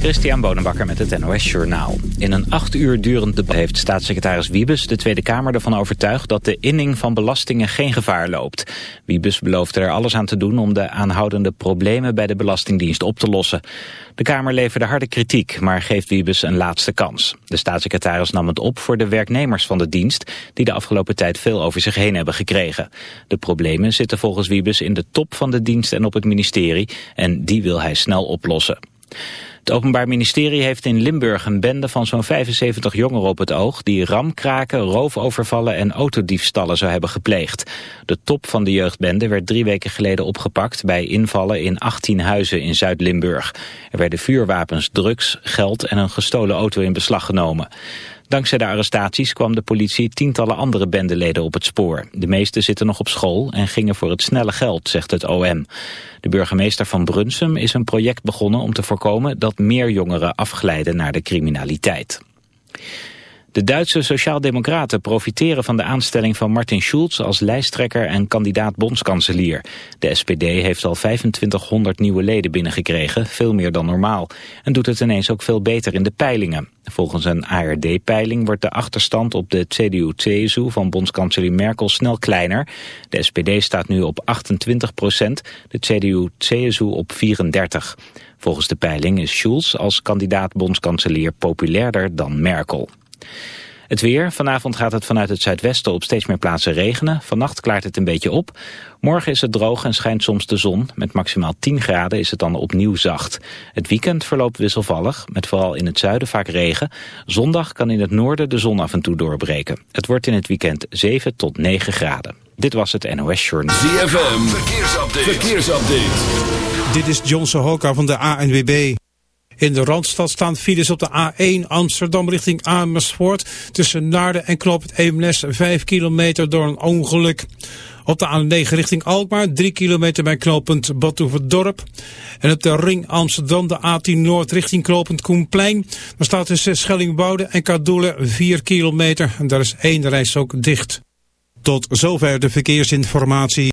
Christian Bonenbakker met het NOS Journaal. In een acht uur durend debat heeft staatssecretaris Wiebes de Tweede Kamer ervan overtuigd dat de inning van belastingen geen gevaar loopt. Wiebes beloofde er alles aan te doen om de aanhoudende problemen bij de Belastingdienst op te lossen. De Kamer leverde harde kritiek, maar geeft Wiebes een laatste kans. De staatssecretaris nam het op voor de werknemers van de dienst die de afgelopen tijd veel over zich heen hebben gekregen. De problemen zitten volgens Wiebes in de top van de dienst en op het ministerie en die wil hij snel oplossen. Het Openbaar Ministerie heeft in Limburg een bende van zo'n 75 jongeren op het oog... die ramkraken, roofovervallen en autodiefstallen zou hebben gepleegd. De top van de jeugdbende werd drie weken geleden opgepakt... bij invallen in 18 huizen in Zuid-Limburg. Er werden vuurwapens, drugs, geld en een gestolen auto in beslag genomen. Dankzij de arrestaties kwam de politie tientallen andere bendeleden op het spoor. De meeste zitten nog op school en gingen voor het snelle geld, zegt het OM. De burgemeester van Brunsum is een project begonnen om te voorkomen dat meer jongeren afglijden naar de criminaliteit. De Duitse Sociaaldemocraten profiteren van de aanstelling van Martin Schulz als lijsttrekker en kandidaat bondskanselier. De SPD heeft al 2500 nieuwe leden binnengekregen, veel meer dan normaal, en doet het ineens ook veel beter in de peilingen. Volgens een ARD-peiling wordt de achterstand op de CDU-CSU van bondskanselier Merkel snel kleiner. De SPD staat nu op 28 procent, de CDU-CSU op 34. Volgens de peiling is Schulz als kandidaat bondskanselier populairder dan Merkel. Het weer. Vanavond gaat het vanuit het zuidwesten op steeds meer plaatsen regenen. Vannacht klaart het een beetje op. Morgen is het droog en schijnt soms de zon. Met maximaal 10 graden is het dan opnieuw zacht. Het weekend verloopt wisselvallig, met vooral in het zuiden vaak regen. Zondag kan in het noorden de zon af en toe doorbreken. Het wordt in het weekend 7 tot 9 graden. Dit was het NOS Journal. ZFM. Verkeersupdate. Verkeersupdate. Dit is John Sohoka van de ANWB. In de Randstad staan files op de A1 Amsterdam richting Amersfoort. Tussen Naarden en Knoop het Eemnes 5 kilometer door een ongeluk. Op de A9 richting Alkmaar 3 kilometer bij knooppunt Badhoevedorp. En op de ring Amsterdam de A10 Noord richting knooppunt Koenplein. Daar staat tussen Schellingboude en Kadoelen 4 kilometer. En daar is één reis ook dicht. Tot zover de verkeersinformatie.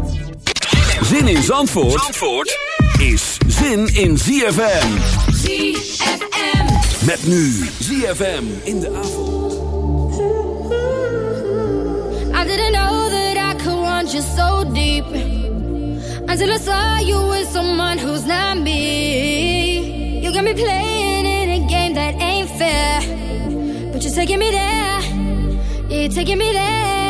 Zin in Zandvoort, Zandvoort is zin in ZFM. ZFM. Met nu ZFM in de avond. I didn't know that I could want you so deep Until I saw you with someone who's not me You got me playing in a game that ain't fair But you're taking me there Yeah, you're taking me there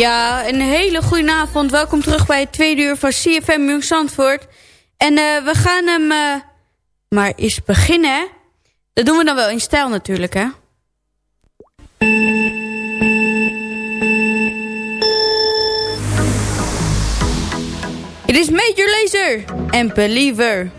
Ja, een hele goede avond. Welkom terug bij het tweede uur van CFM Jong Zandvoort. En eh, we gaan hem eh, maar eens beginnen. Dat doen we dan wel in stijl natuurlijk, hè? Het is Major Laser en Believer.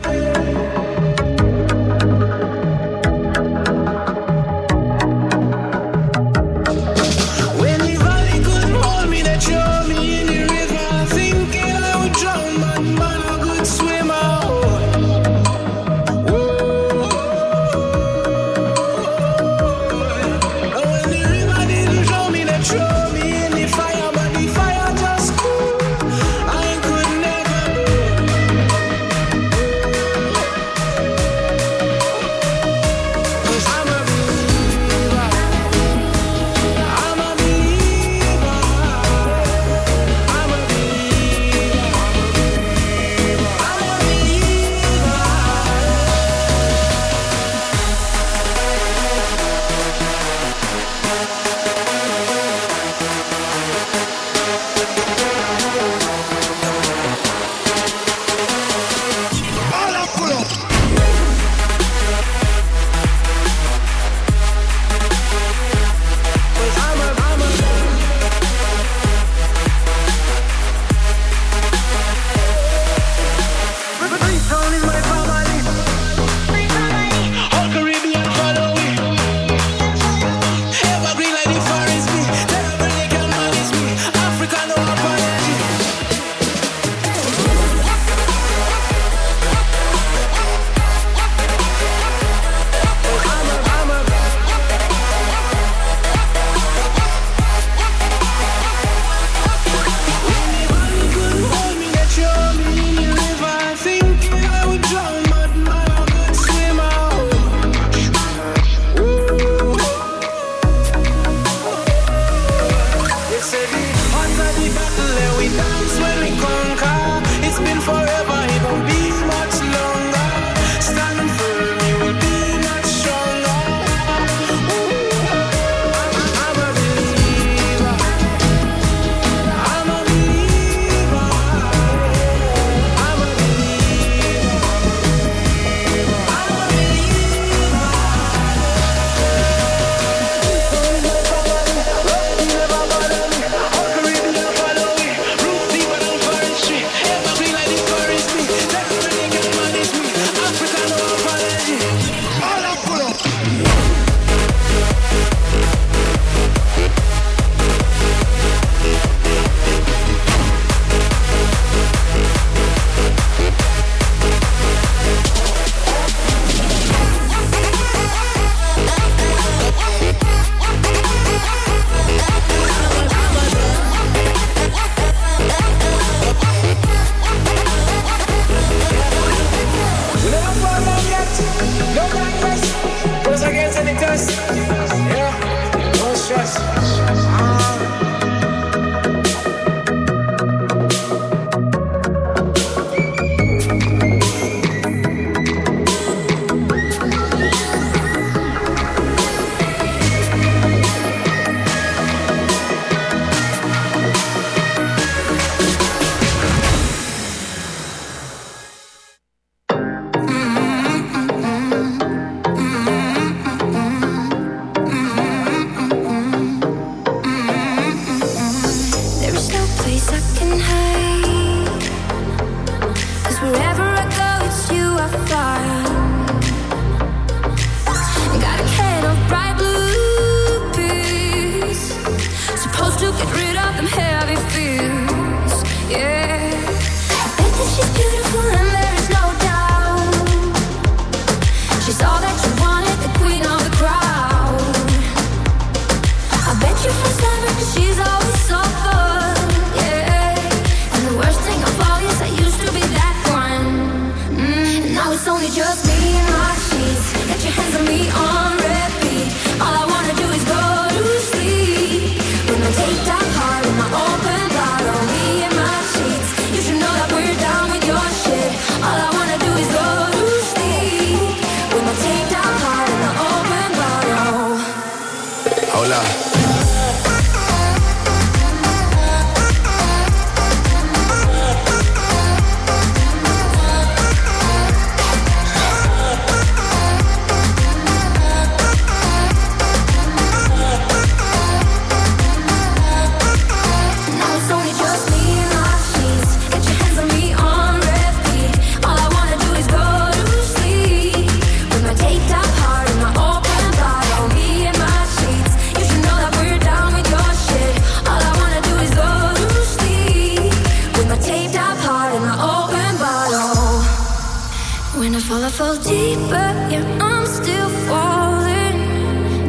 fall deeper and I'm still falling.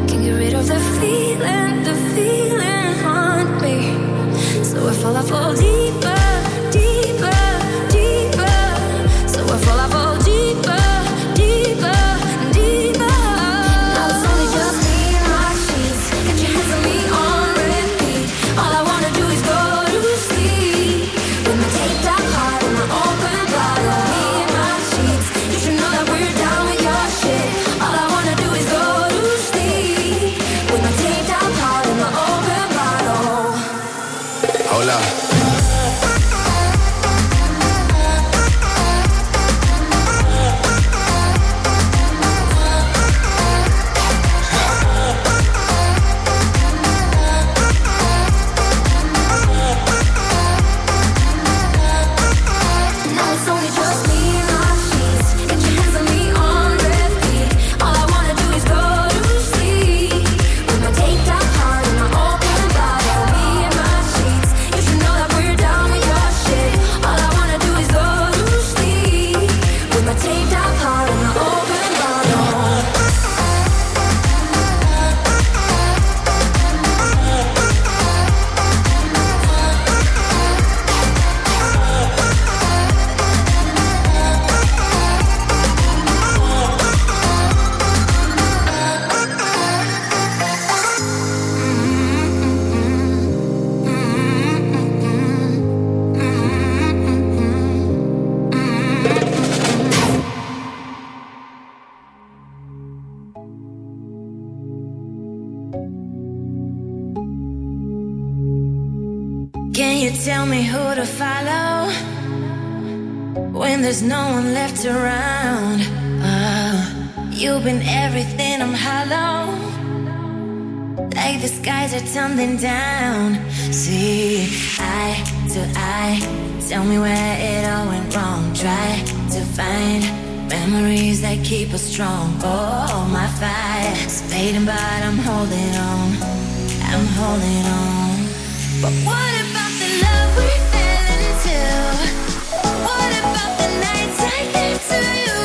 Can't get rid of the feeling, the feeling haunt me. So if all I fall deeper. tell me who to follow when there's no one left around. Oh, you've been everything I'm hollow, like the skies are tumbling down. See, eye to eye, tell me where it all went wrong. Try to find memories that keep us strong. Oh, my fire's fading, but I'm holding on. I'm holding on. But what? What about the nights I came to you?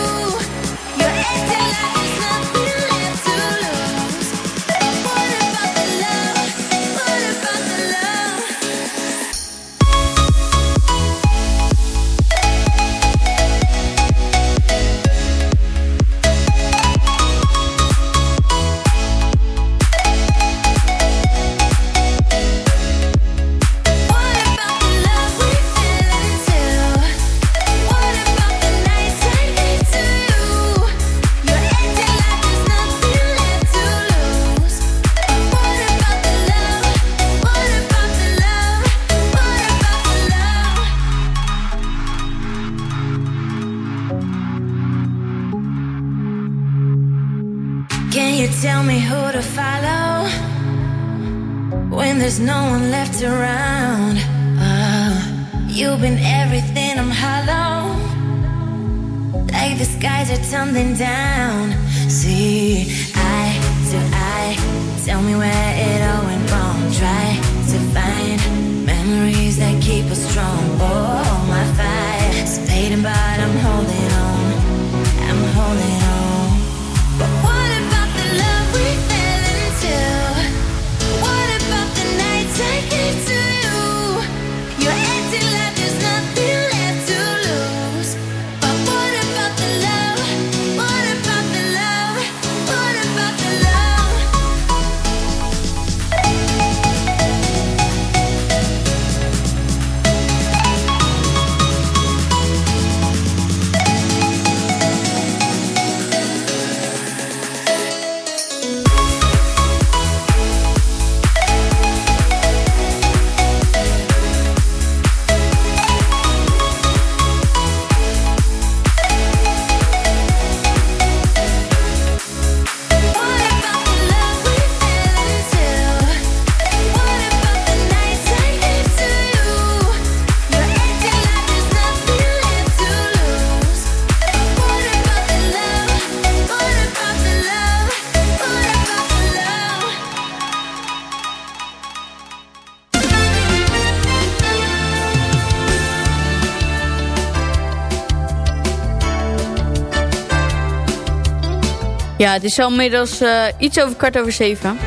Ja, het is al inmiddels eh, iets over kwart over zeven.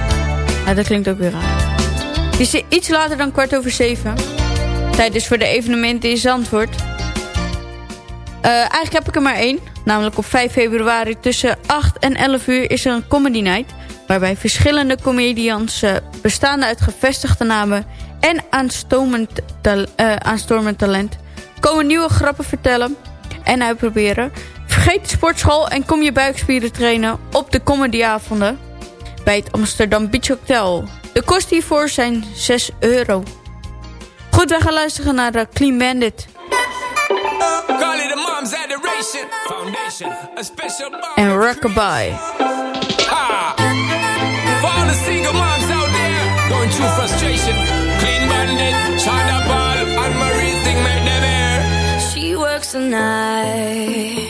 Ja, dat klinkt ook weer raar. Het is iets later dan kwart over zeven. Tijd is voor de evenementen in Zandvoort. Eh, eigenlijk heb ik er maar één. Namelijk op 5 februari tussen 8 en 11 uur is er een comedy night. Waarbij verschillende comedians eh, bestaande uit gevestigde namen en aanstormend, eh, aanstormend talent... komen nieuwe grappen vertellen en uitproberen. Vergeet de sportschool en kom je buikspieren trainen op de comedyavonden bij het Amsterdam Beach Hotel. De kosten hiervoor zijn 6 euro. Goed, we gaan luisteren naar de Clean Bandit en Rockabye. Ha! For all the single moms out there going through frustration, clean bandit, and Marie them air. She works the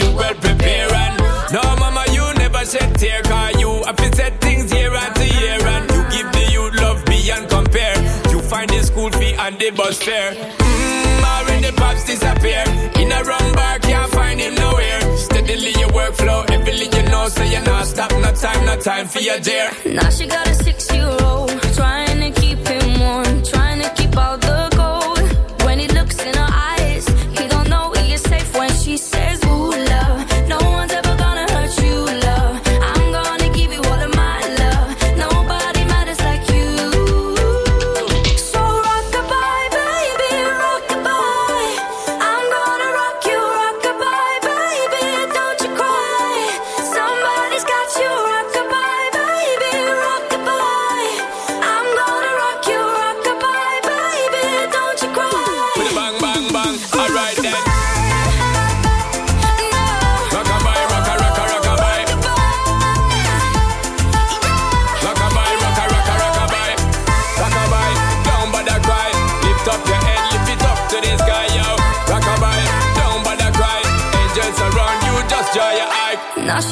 you well prepare. And no, mama, you never shed tear. Cause you have to set things year after year. And you give the youth love beyond compare. You find the school fee and the bus fare. Mmm, already pops disappear. In a wrong bar, can't find him nowhere. Steadily your workflow, everything you know, so you're not stop, no time, no time for your dear. Now she got a six-year-old trying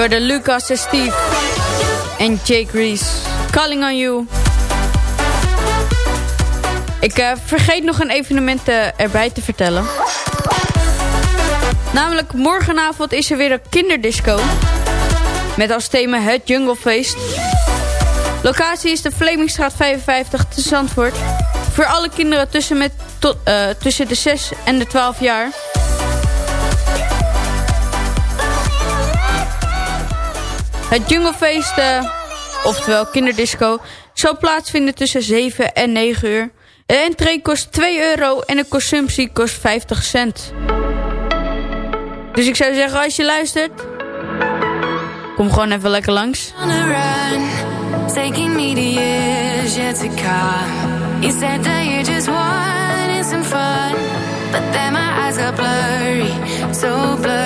Jorden Lucas en Steve. En Jake Reese. Calling on you. Ik eh, vergeet nog een evenement eh, erbij te vertellen. Namelijk morgenavond is er weer een kinderdisco. Met als thema het Junglefeest. Locatie is de Vlemingstraat 55 te Zandvoort. Voor alle kinderen tussen, met, tot, eh, tussen de 6 en de 12 jaar. Het Junglefeest, uh, oftewel kinderdisco, zal plaatsvinden tussen 7 en 9 uur. De entree kost 2 euro en de consumptie kost 50 cent. Dus ik zou zeggen, als je luistert, kom gewoon even lekker langs. so blurry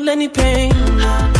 feel any pain.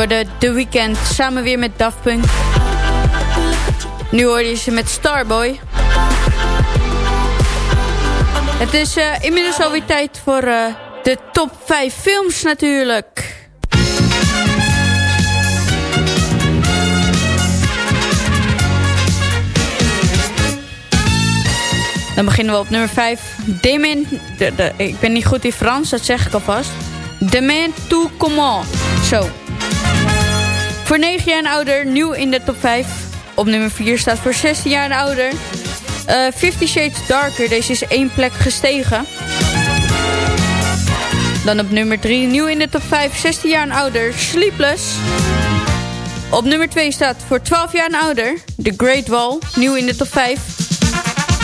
Hoorde The Weeknd samen weer met Daft Punk. Nu hoor je ze met Starboy. Het is uh, inmiddels alweer tijd voor uh, de top 5 films natuurlijk. Dan beginnen we op nummer 5. Demain, de, de, ik ben niet goed in Frans, dat zeg ik alvast. Demain tout comment. Zo. Voor 9 jaar en ouder, nieuw in de top 5. Op nummer 4 staat voor 16 jaar en ouder. Uh, Fifty Shades Darker, deze is één plek gestegen. Dan op nummer 3, nieuw in de top 5, 16 jaar en ouder, Sleepless. Op nummer 2 staat voor 12 jaar en ouder, The Great Wall, nieuw in de top 5.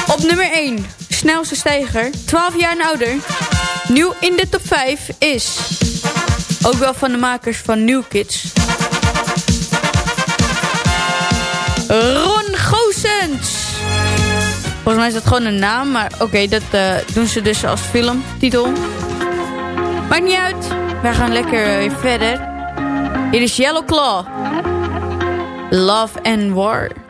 Op nummer 1, snelste stijger, 12 jaar en ouder. Nieuw in de top 5 is... Ook wel van de makers van New Kids. Ron Goossens. Volgens mij is dat gewoon een naam, maar oké, dat uh, doen ze dus als filmtitel. Maakt niet uit. Wij gaan lekker weer verder. Hier is Yellow Claw. Love and War.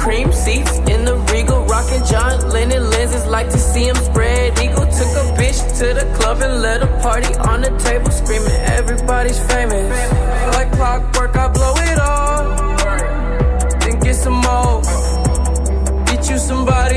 Cream seats in the regal, rocking John Lennon lenses. Like to see him spread eagle. Took a bitch to the club and let a party on the table, screaming everybody's famous. Like clockwork, I blow it all, then get some more. Get you somebody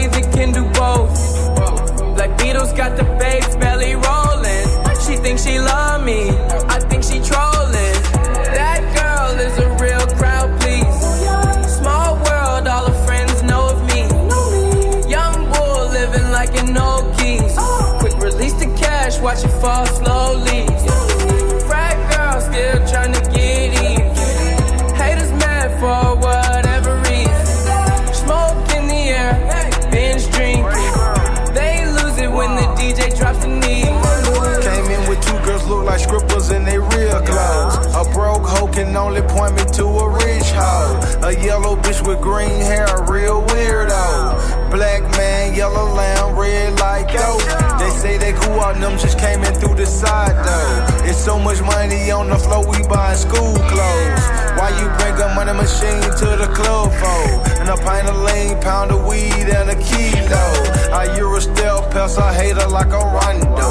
only point me to a rich hoe. A yellow bitch with green hair, a real weirdo. Black man, yellow lamb, red like dope. They say they cool on them, just came in through the side though. It's so much money on the floor, we buying school clothes. Why you bring a money machine to the club for? And a pint of lean, pound of weed, and a kilo. I Euro stealth pest, I hate her like a rondo.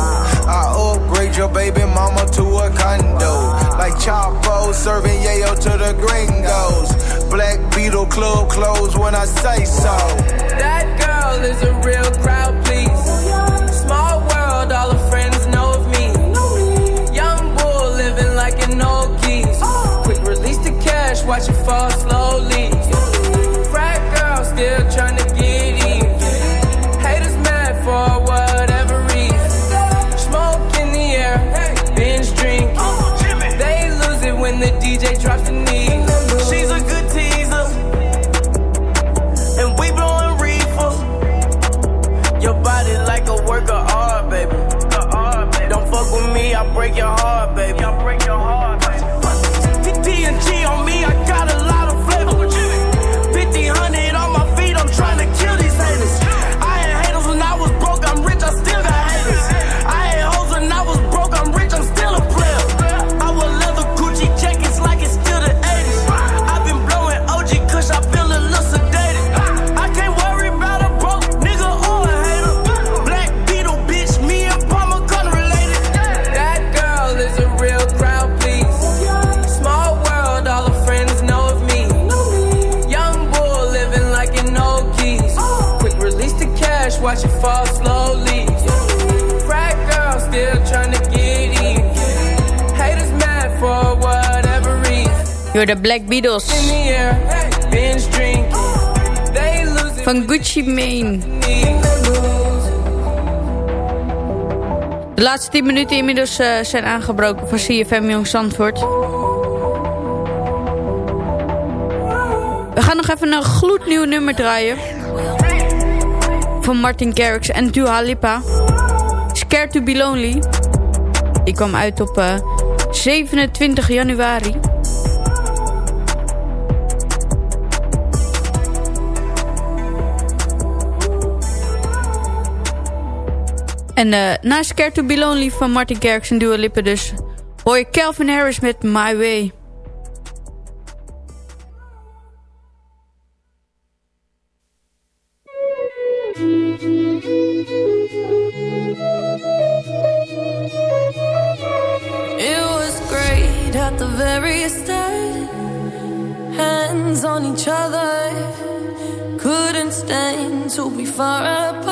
I upgrade your baby mama to a condo. Like Chapo serving yayo to the gringos. Black Beetle club closed when I say so. That girl is a real crowd, please. Small world, all her friends know of me. Young bull living like an old keys. Quick release the cash, watch it fall hoorde Black Beatles. Van Gucci Mane. De laatste 10 minuten inmiddels eh, zijn aangebroken van CFM Jong Zandvoort. We gaan nog even een gloednieuw nummer draaien. Van Martin Garrix en Dua Lipa. Scared to be Lonely. Die kwam uit op eh, 27 januari. En eh, uh, naast Care to Be Lonely van Martin Garrix en Dua Lipa dus... hoor je Calvin Harris met My Way. It was great at the very start. Hands on each other. Couldn't stand to be far apart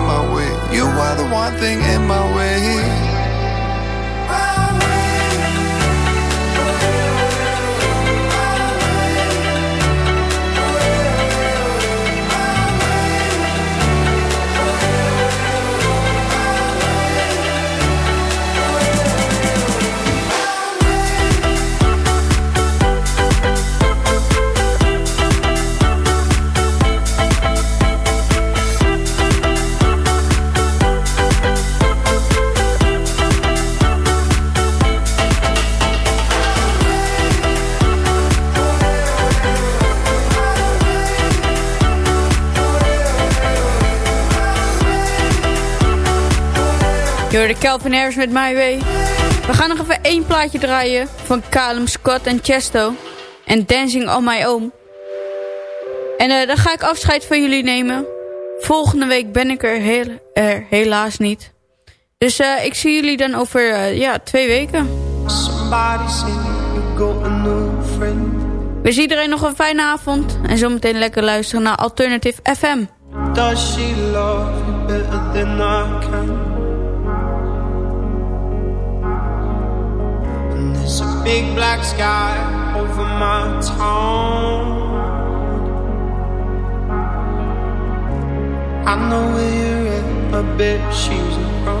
hoorde Calvin Harris met My Way. We gaan nog even één plaatje draaien van Calum Scott en Chesto. En Dancing on My Own. En eh, dan ga ik afscheid van jullie nemen. Volgende week ben ik er, heel, er helaas niet. Dus eh, ik zie jullie dan over eh, ja, twee weken. Somebody say you got a new friend. Wens iedereen nog een fijne avond. En zometeen lekker luisteren naar Alternative FM. Does she love you better than I can? There's a big black sky over my town. I know where you're at, I bet she's around.